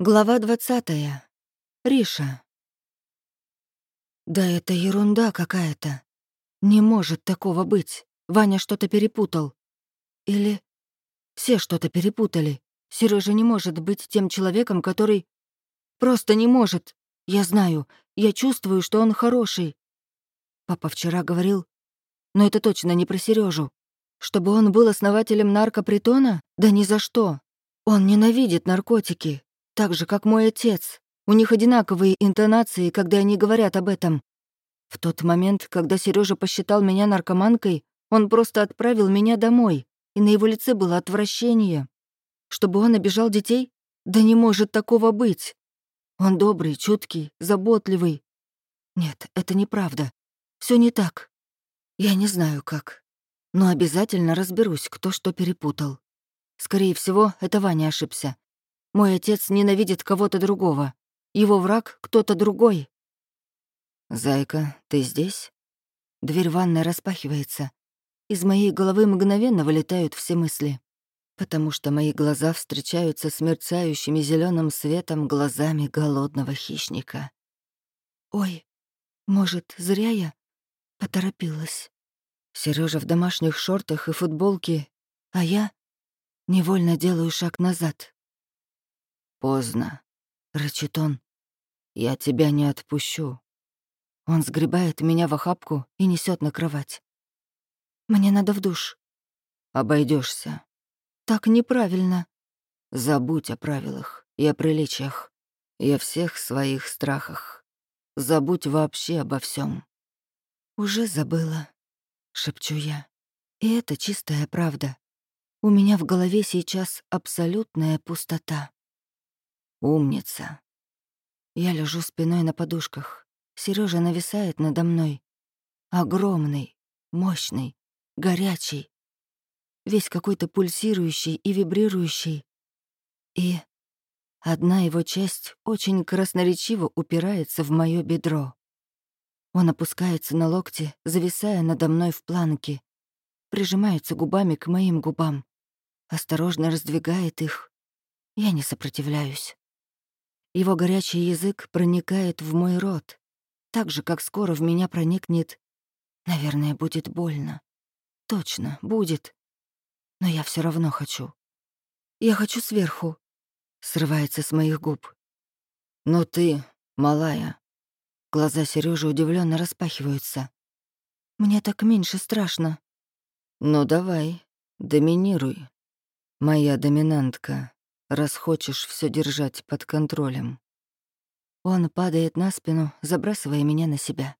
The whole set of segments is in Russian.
Глава двадцатая. Риша. Да это ерунда какая-то. Не может такого быть. Ваня что-то перепутал. Или все что-то перепутали. Сережа не может быть тем человеком, который... Просто не может. Я знаю, я чувствую, что он хороший. Папа вчера говорил, но это точно не про Сережу. Чтобы он был основателем наркопритона? Да ни за что. Он ненавидит наркотики, так же, как мой отец. У них одинаковые интонации, когда они говорят об этом. В тот момент, когда Сережа посчитал меня наркоманкой, он просто отправил меня домой, и на его лице было отвращение. Чтобы он обижал детей? Да не может такого быть. Он добрый, чуткий, заботливый. Нет, это неправда. Все не так. Я не знаю, как. Но обязательно разберусь, кто что перепутал. Скорее всего, это Ваня ошибся. Мой отец ненавидит кого-то другого. Его враг — кто-то другой. «Зайка, ты здесь?» Дверь ванной распахивается. Из моей головы мгновенно вылетают все мысли, потому что мои глаза встречаются с мерцающими зеленым светом глазами голодного хищника. «Ой, может, зря я поторопилась?» Сережа в домашних шортах и футболке, а я невольно делаю шаг назад. «Поздно», — рычит он. «Я тебя не отпущу». Он сгребает меня в охапку и несет на кровать. «Мне надо в душ». Обойдешься. «Так неправильно». Забудь о правилах и о приличиях, и о всех своих страхах. Забудь вообще обо всем. «Уже забыла», — шепчу я. И это чистая правда. У меня в голове сейчас абсолютная пустота. Умница. Я лежу спиной на подушках. Сережа нависает надо мной. Огромный, мощный, горячий. Весь какой-то пульсирующий и вибрирующий. И одна его часть очень красноречиво упирается в моё бедро. Он опускается на локти, зависая надо мной в планке, прижимается губами к моим губам, осторожно раздвигает их. Я не сопротивляюсь. Его горячий язык проникает в мой рот, так же, как скоро в меня проникнет... Наверное, будет больно. Точно, будет. Но я все равно хочу. Я хочу сверху. Срывается с моих губ. Но ты, малая. Глаза Сережи удивленно распахиваются. Мне так меньше страшно. Ну давай, доминируй. Моя доминантка раз хочешь все держать под контролем. Он падает на спину, забрасывая меня на себя.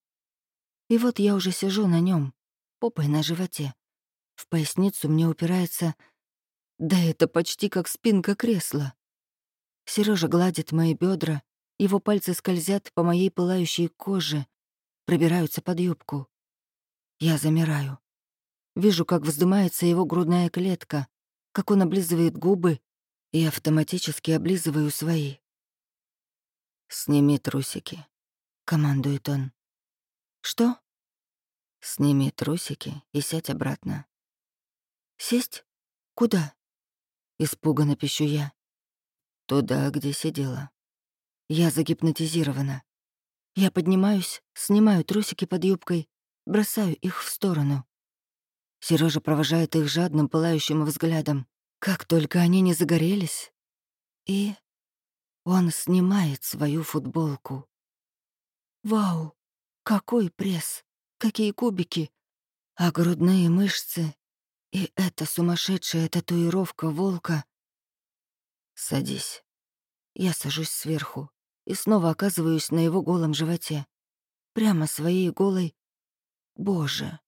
И вот я уже сижу на нем, попой на животе. В поясницу мне упирается... Да это почти как спинка кресла. Сережа гладит мои бедра, его пальцы скользят по моей пылающей коже, пробираются под юбку. Я замираю. Вижу, как вздымается его грудная клетка, как он облизывает губы и автоматически облизываю свои. «Сними трусики», — командует он. «Что?» «Сними трусики и сядь обратно». «Сесть? Куда?» Испуганно пищу я. «Туда, где сидела». Я загипнотизирована. Я поднимаюсь, снимаю трусики под юбкой, бросаю их в сторону. Сережа провожает их жадным, пылающим взглядом. Как только они не загорелись. И он снимает свою футболку. Вау, какой пресс, какие кубики, а грудные мышцы и эта сумасшедшая татуировка волка. Садись. Я сажусь сверху и снова оказываюсь на его голом животе. Прямо своей голой... Боже,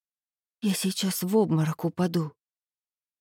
я сейчас в обморок упаду.